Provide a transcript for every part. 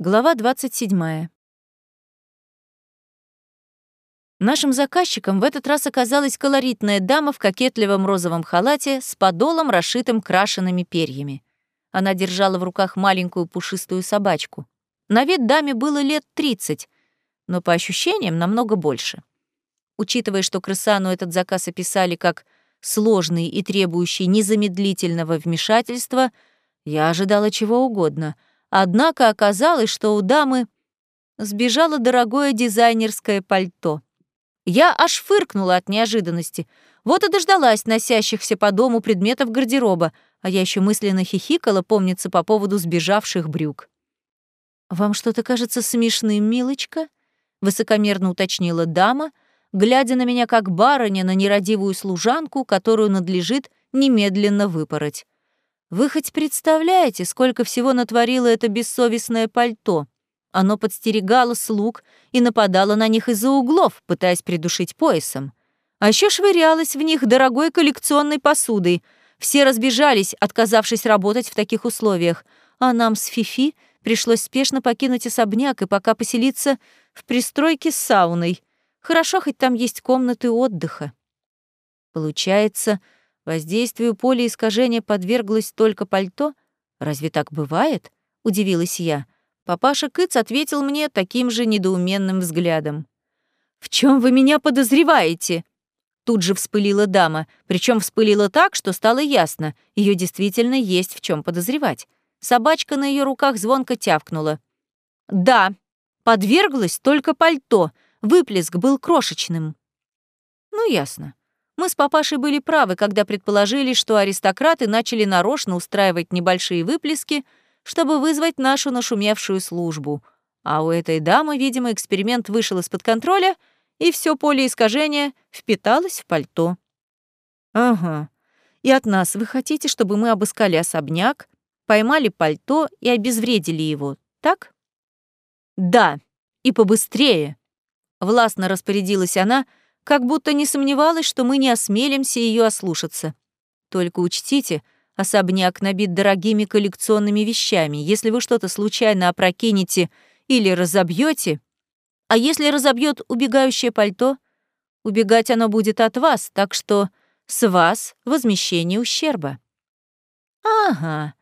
Глава 27. Нашим заказчиком в этот раз оказалась колоритная дама в кокетливом розовом халате с подолом, расшитым крашенными перьями. Она держала в руках маленькую пушистую собачку. На вид даме было лет 30, но по ощущениям намного больше. Учитывая, что Крысану этот заказ описали как сложный и требующий незамедлительного вмешательства, я ожидала чего угодно — Однако оказалось, что у дамы сбежало дорогое дизайнерское пальто. Я аж фыркнула от неожиданности. Вот и дождалась носящихся по дому предметов гардероба, а я еще мысленно хихикала, помнится, по поводу сбежавших брюк. «Вам что-то кажется смешным, милочка?» — высокомерно уточнила дама, глядя на меня как барыня на нерадивую служанку, которую надлежит немедленно выпороть. Вы хоть представляете, сколько всего натворило это бессовестное пальто? Оно подстерегало слуг и нападало на них из-за углов, пытаясь придушить поясом. А еще швырялось в них дорогой коллекционной посудой. Все разбежались, отказавшись работать в таких условиях, а нам с Фифи пришлось спешно покинуть особняк и пока поселиться в пристройке с сауной. Хорошо, хоть там есть комнаты отдыха. Получается, Воздействию поля искажения подверглось только пальто? Разве так бывает? Удивилась я. Папаша Кыц ответил мне таким же недоуменным взглядом. «В чем вы меня подозреваете?» Тут же вспылила дама, причем вспылила так, что стало ясно, ее действительно есть в чем подозревать. Собачка на ее руках звонко тявкнула. «Да, подверглось только пальто, выплеск был крошечным». «Ну, ясно. Мы с папашей были правы, когда предположили, что аристократы начали нарочно устраивать небольшие выплески, чтобы вызвать нашу нашумевшую службу. А у этой дамы, видимо, эксперимент вышел из-под контроля, и все поле искажения впиталось в пальто. Ага. И от нас вы хотите, чтобы мы обыскали особняк, поймали пальто и обезвредили его, так? Да, и побыстрее. Властно распорядилась она, — как будто не сомневалась, что мы не осмелимся ее ослушаться. Только учтите, особняк набит дорогими коллекционными вещами. Если вы что-то случайно опрокинете или разобьете, а если разобьет убегающее пальто, убегать оно будет от вас, так что с вас возмещение ущерба. Ага,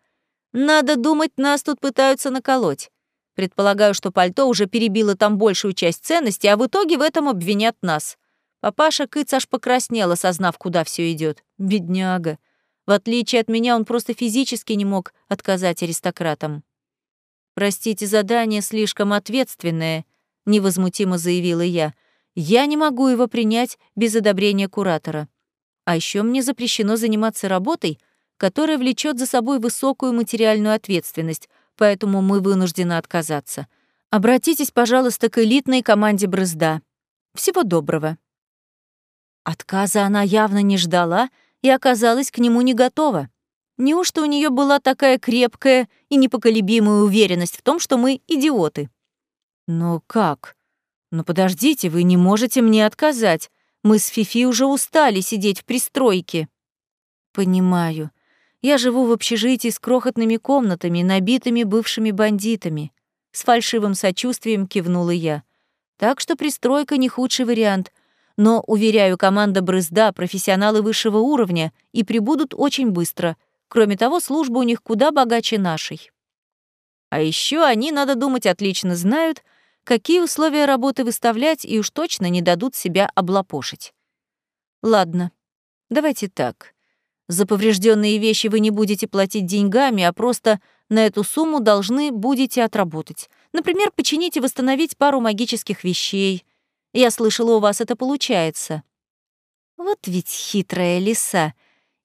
надо думать, нас тут пытаются наколоть. Предполагаю, что пальто уже перебило там большую часть ценности, а в итоге в этом обвинят нас. Папаша Кыц аж покраснел, осознав, куда все идет. Бедняга. В отличие от меня, он просто физически не мог отказать аристократам. «Простите, задание слишком ответственное», — невозмутимо заявила я. «Я не могу его принять без одобрения куратора. А еще мне запрещено заниматься работой, которая влечет за собой высокую материальную ответственность, поэтому мы вынуждены отказаться. Обратитесь, пожалуйста, к элитной команде Брызда. Всего доброго». Отказа она явно не ждала и оказалась к нему не готова. Неужто у нее была такая крепкая и непоколебимая уверенность в том, что мы идиоты? Но как? Ну подождите, вы не можете мне отказать. Мы с Фифи уже устали сидеть в пристройке. Понимаю. Я живу в общежитии с крохотными комнатами, набитыми бывшими бандитами. С фальшивым сочувствием кивнула я. Так что пристройка не худший вариант — но, уверяю, команда Брызда — профессионалы высшего уровня и прибудут очень быстро. Кроме того, служба у них куда богаче нашей. А еще они, надо думать, отлично знают, какие условия работы выставлять и уж точно не дадут себя облапошить. Ладно, давайте так. За поврежденные вещи вы не будете платить деньгами, а просто на эту сумму должны будете отработать. Например, починить и восстановить пару магических вещей — я слышала, у вас это получается». Вот ведь хитрая лиса.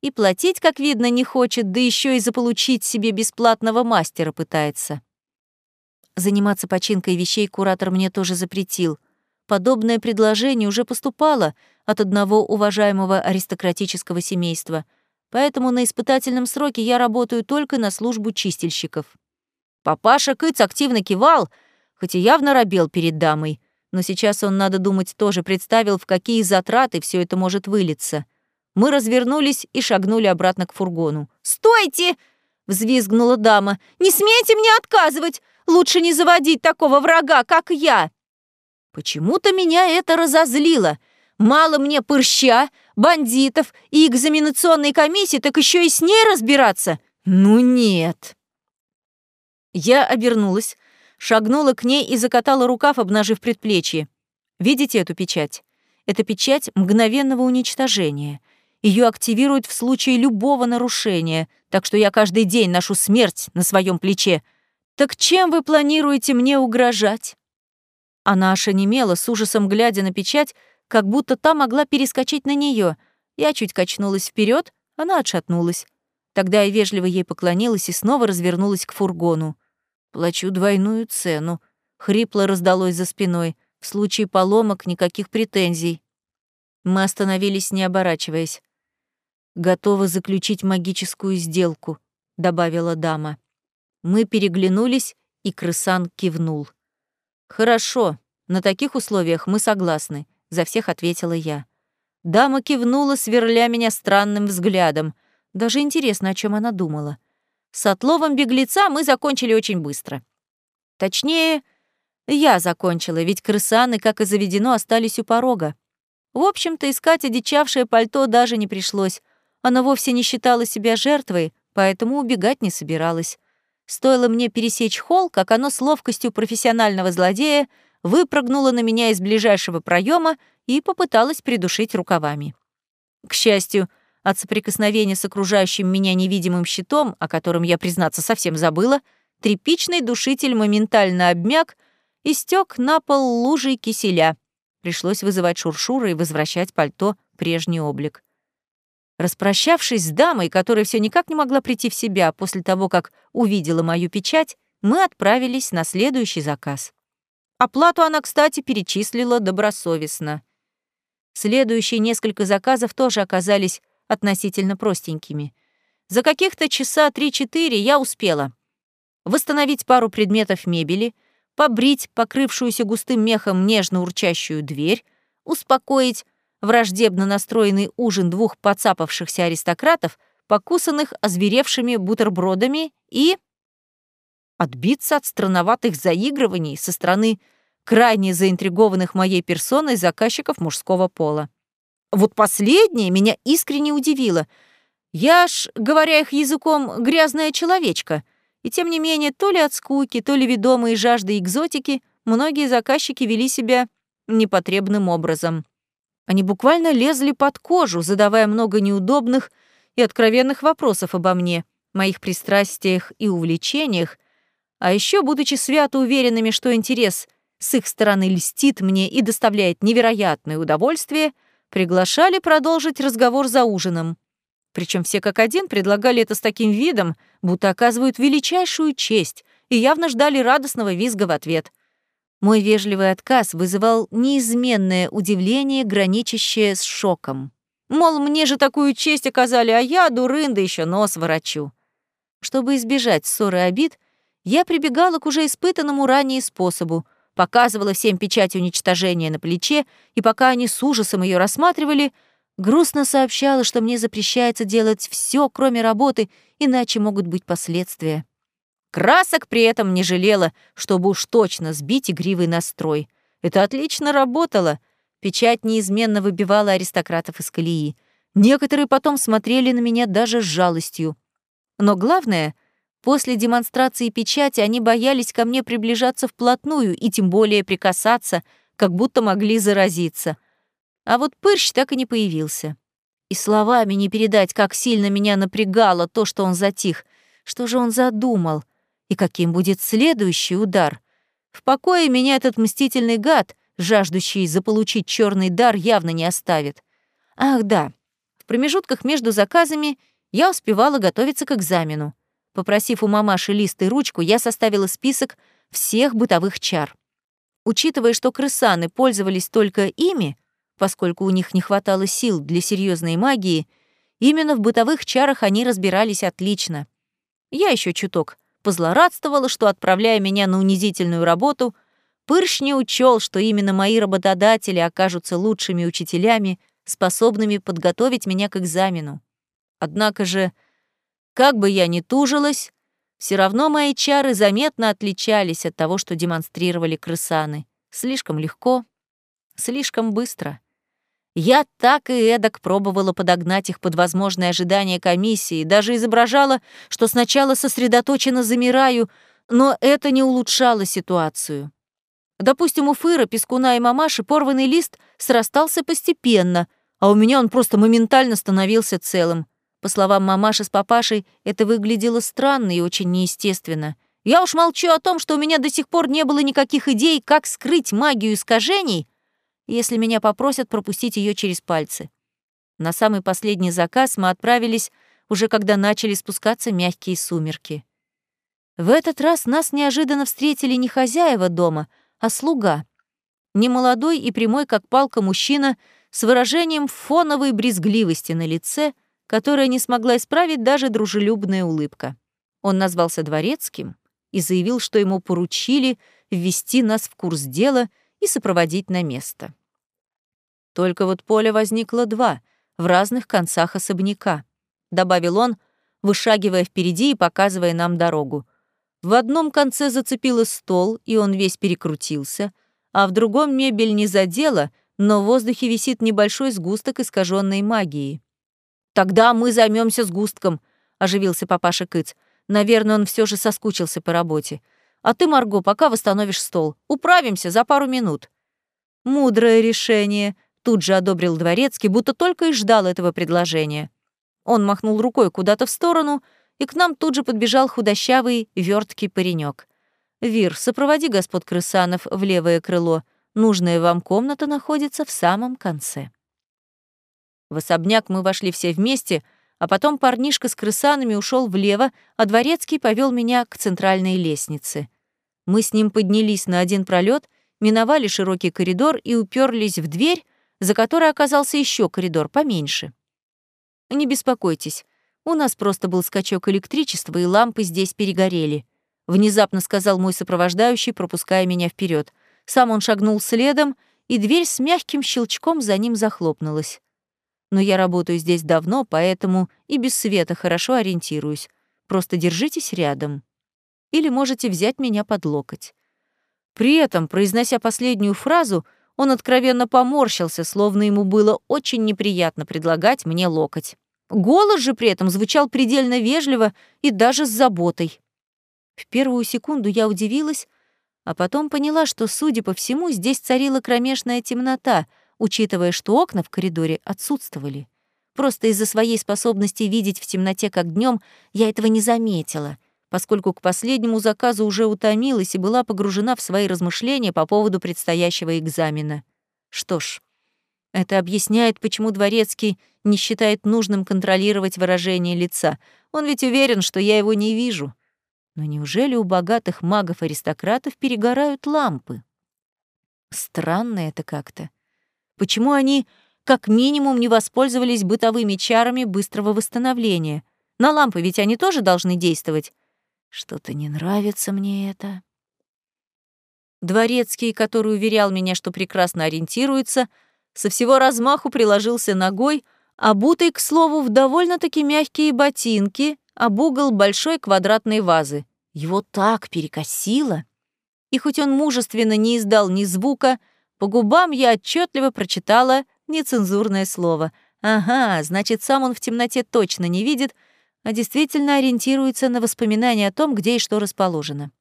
И платить, как видно, не хочет, да еще и заполучить себе бесплатного мастера пытается. Заниматься починкой вещей куратор мне тоже запретил. Подобное предложение уже поступало от одного уважаемого аристократического семейства, поэтому на испытательном сроке я работаю только на службу чистильщиков. Папаша Кыц активно кивал, хоть и явно робел перед дамой — но сейчас он, надо думать, тоже представил, в какие затраты все это может вылиться. Мы развернулись и шагнули обратно к фургону. «Стойте!» — взвизгнула дама. «Не смейте мне отказывать! Лучше не заводить такого врага, как я!» Почему-то меня это разозлило. Мало мне пырща, бандитов и экзаменационной комиссии, так еще и с ней разбираться? Ну нет. Я обернулась, шагнула к ней и закатала рукав, обнажив предплечье. Видите эту печать? Это печать мгновенного уничтожения. Ее активируют в случае любого нарушения, так что я каждый день ношу смерть на своем плече. Так чем вы планируете мне угрожать? Она аж онемела, с ужасом глядя на печать, как будто та могла перескочить на нее. Я чуть качнулась вперед, она отшатнулась. Тогда я вежливо ей поклонилась и снова развернулась к фургону. Плачу двойную цену. Хрипло раздалось за спиной. В случае поломок никаких претензий. Мы остановились, не оборачиваясь. «Готова заключить магическую сделку», — добавила дама. Мы переглянулись, и крысан кивнул. «Хорошо, на таких условиях мы согласны», — за всех ответила я. Дама кивнула, сверля меня странным взглядом. Даже интересно, о чем она думала. С отловом беглеца мы закончили очень быстро. Точнее, я закончила, ведь крысаны, как и заведено, остались у порога. В общем-то, искать одичавшее пальто даже не пришлось. Она вовсе не считала себя жертвой, поэтому убегать не собиралась. Стоило мне пересечь холл, как оно с ловкостью профессионального злодея выпрыгнуло на меня из ближайшего проема и попыталось придушить рукавами. К счастью, от соприкосновения с окружающим меня невидимым щитом, о котором я, признаться, совсем забыла, тряпичный душитель моментально обмяк и стек на пол лужей киселя. Пришлось вызывать шуршура и возвращать пальто прежний облик. Распрощавшись с дамой, которая все никак не могла прийти в себя после того, как увидела мою печать, мы отправились на следующий заказ. Оплату она, кстати, перечислила добросовестно. Следующие несколько заказов тоже оказались относительно простенькими. За каких-то часа 3-4 я успела восстановить пару предметов мебели, побрить покрывшуюся густым мехом нежно урчащую дверь, успокоить враждебно настроенный ужин двух подцапавшихся аристократов, покусанных озверевшими бутербродами и... отбиться от странноватых заигрываний со стороны крайне заинтригованных моей персоной заказчиков мужского пола. Вот последнее меня искренне удивило. Я ж, говоря их языком, грязная человечка. И тем не менее, то ли от скуки, то ли ведомые жаждой экзотики, многие заказчики вели себя непотребным образом. Они буквально лезли под кожу, задавая много неудобных и откровенных вопросов обо мне, моих пристрастиях и увлечениях, а еще будучи свято уверенными, что интерес с их стороны льстит мне и доставляет невероятное удовольствие, приглашали продолжить разговор за ужином. Причем все как один предлагали это с таким видом, будто оказывают величайшую честь, и явно ждали радостного визга в ответ — мой вежливый отказ вызывал неизменное удивление, граничащее с шоком. Мол, мне же такую честь оказали, а я, дурында, еще нос ворочу. Чтобы избежать ссоры и обид, я прибегала к уже испытанному ранее способу, показывала всем печать уничтожения на плече, и пока они с ужасом ее рассматривали, грустно сообщала, что мне запрещается делать все, кроме работы, иначе могут быть последствия. Красок при этом не жалела, чтобы уж точно сбить игривый настрой. Это отлично работало. Печать неизменно выбивала аристократов из колеи. Некоторые потом смотрели на меня даже с жалостью. Но главное, после демонстрации печати они боялись ко мне приближаться вплотную и тем более прикасаться, как будто могли заразиться. А вот Пырщ так и не появился. И словами не передать, как сильно меня напрягало то, что он затих. Что же он задумал? И каким будет следующий удар? В покое меня этот мстительный гад, жаждущий заполучить черный дар, явно не оставит. Ах да, в промежутках между заказами я успевала готовиться к экзамену. Попросив у мамаши лист и ручку, я составила список всех бытовых чар. Учитывая, что крысаны пользовались только ими, поскольку у них не хватало сил для серьезной магии, именно в бытовых чарах они разбирались отлично. Я еще чуток позлорадствовала, что, отправляя меня на унизительную работу, Пырш не учел, что именно мои работодатели окажутся лучшими учителями, способными подготовить меня к экзамену. Однако же, как бы я ни тужилась, Все равно мои чары заметно отличались от того, что демонстрировали крысаны. Слишком легко, слишком быстро. Я так и эдак пробовала подогнать их под возможные ожидания комиссии, даже изображала, что сначала сосредоточенно замираю, но это не улучшало ситуацию. Допустим, у Фыра, Пескуна и Мамаши порванный лист срастался постепенно, а у меня он просто моментально становился целым. По словам Мамаши с Папашей, это выглядело странно и очень неестественно. Я уж молчу о том, что у меня до сих пор не было никаких идей, как скрыть магию искажений, если меня попросят пропустить ее через пальцы. На самый последний заказ мы отправились уже когда начали спускаться мягкие сумерки. В этот раз нас неожиданно встретили не хозяева дома, а слуга. Немолодой и прямой, как палка, мужчина с выражением фоновой брезгливости на лице, которое не смогла исправить даже дружелюбная улыбка. Он назвался дворецким и заявил, что ему поручили ввести нас в курс дела и сопроводить на место. Только вот поле возникло два, в разных концах особняка, добавил он, вышагивая впереди и показывая нам дорогу. В одном конце зацепило стол, и он весь перекрутился, а в другом мебель не задела, но в воздухе висит небольшой сгусток искаженной магии. «Тогда мы займемся сгустком», — оживился папаша Кыц. «Наверное, он все же соскучился по работе. А ты, Марго, пока восстановишь стол. Управимся за пару минут». «Мудрое решение», Тут же одобрил дворецкий, будто только и ждал этого предложения. Он махнул рукой куда-то в сторону, и к нам тут же подбежал худощавый, верткий паренек. «Вир, сопроводи господ крысанов в левое крыло. Нужная вам комната находится в самом конце». В особняк мы вошли все вместе, а потом парнишка с крысанами ушел влево, а дворецкий повел меня к центральной лестнице. Мы с ним поднялись на один пролет, миновали широкий коридор и уперлись в дверь, за которой оказался еще коридор поменьше. Не беспокойтесь, у нас просто был скачок электричества, и лампы здесь перегорели. Внезапно сказал мой сопровождающий, пропуская меня вперед. Сам он шагнул следом, и дверь с мягким щелчком за ним захлопнулась. Но я работаю здесь давно, поэтому и без света хорошо ориентируюсь. Просто держитесь рядом. Или можете взять меня под локоть. При этом, произнося последнюю фразу, он откровенно поморщился, словно ему было очень неприятно предлагать мне локоть. Голос же при этом звучал предельно вежливо и даже с заботой. В первую секунду я удивилась, а потом поняла, что, судя по всему, здесь царила кромешная темнота, учитывая, что окна в коридоре отсутствовали. Просто из-за своей способности видеть в темноте как днем я этого не заметила — поскольку к последнему заказу уже утомилась и была погружена в свои размышления по поводу предстоящего экзамена. Что ж, это объясняет, почему Дворецкий не считает нужным контролировать выражение лица. Он ведь уверен, что я его не вижу. Но неужели у богатых магов-аристократов перегорают лампы? Странно это как-то. Почему они как минимум не воспользовались бытовыми чарами быстрого восстановления? На лампы ведь они тоже должны действовать. Что-то не нравится мне это. Дворецкий, который уверял меня, что прекрасно ориентируется, со всего размаху приложился ногой, обутый, к слову, в довольно-таки мягкие ботинки, об угол большой квадратной вазы. Его так перекосило. И хоть он мужественно не издал ни звука, по губам я отчетливо прочитала нецензурное слово. Ага, значит, сам он в темноте точно не видит, а действительно ориентируется на воспоминания о том, где и что расположено.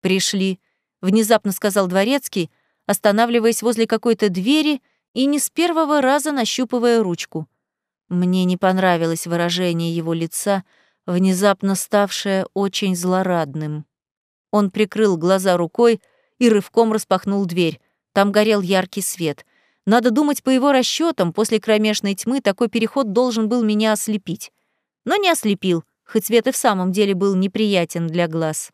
«Пришли», — внезапно сказал Дворецкий, останавливаясь возле какой-то двери и не с первого раза нащупывая ручку. Мне не понравилось выражение его лица, внезапно ставшее очень злорадным. Он прикрыл глаза рукой и рывком распахнул дверь. Там горел яркий свет. Надо думать, по его расчетам, после кромешной тьмы такой переход должен был меня ослепить но не ослепил, хоть свет и в самом деле был неприятен для глаз.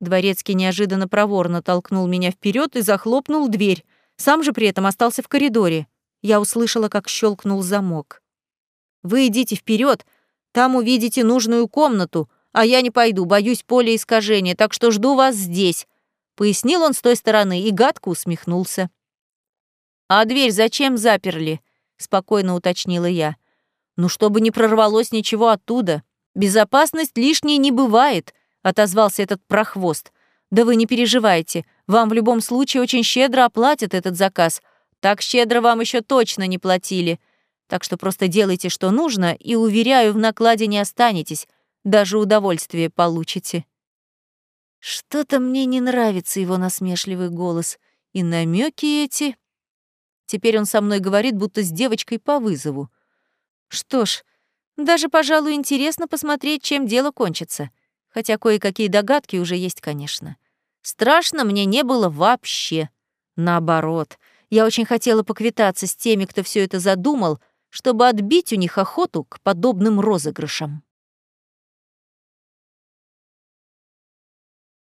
Дворецкий неожиданно проворно толкнул меня вперед и захлопнул дверь, сам же при этом остался в коридоре. Я услышала, как щелкнул замок. «Вы идите вперед, там увидите нужную комнату, а я не пойду, боюсь поля искажения, так что жду вас здесь», — пояснил он с той стороны и гадко усмехнулся. «А дверь зачем заперли?» — спокойно уточнила я. Ну, чтобы не прорвалось ничего оттуда. Безопасность лишней не бывает, — отозвался этот прохвост. «Да вы не переживайте, вам в любом случае очень щедро оплатят этот заказ. Так щедро вам еще точно не платили. Так что просто делайте, что нужно, и, уверяю, в накладе не останетесь, даже удовольствие получите». Что-то мне не нравится его насмешливый голос. И намеки эти... Теперь он со мной говорит, будто с девочкой по вызову. Что ж, даже, пожалуй, интересно посмотреть, чем дело кончится. Хотя кое-какие догадки уже есть, конечно. Страшно мне не было вообще. Наоборот, я очень хотела поквитаться с теми, кто все это задумал, чтобы отбить у них охоту к подобным розыгрышам.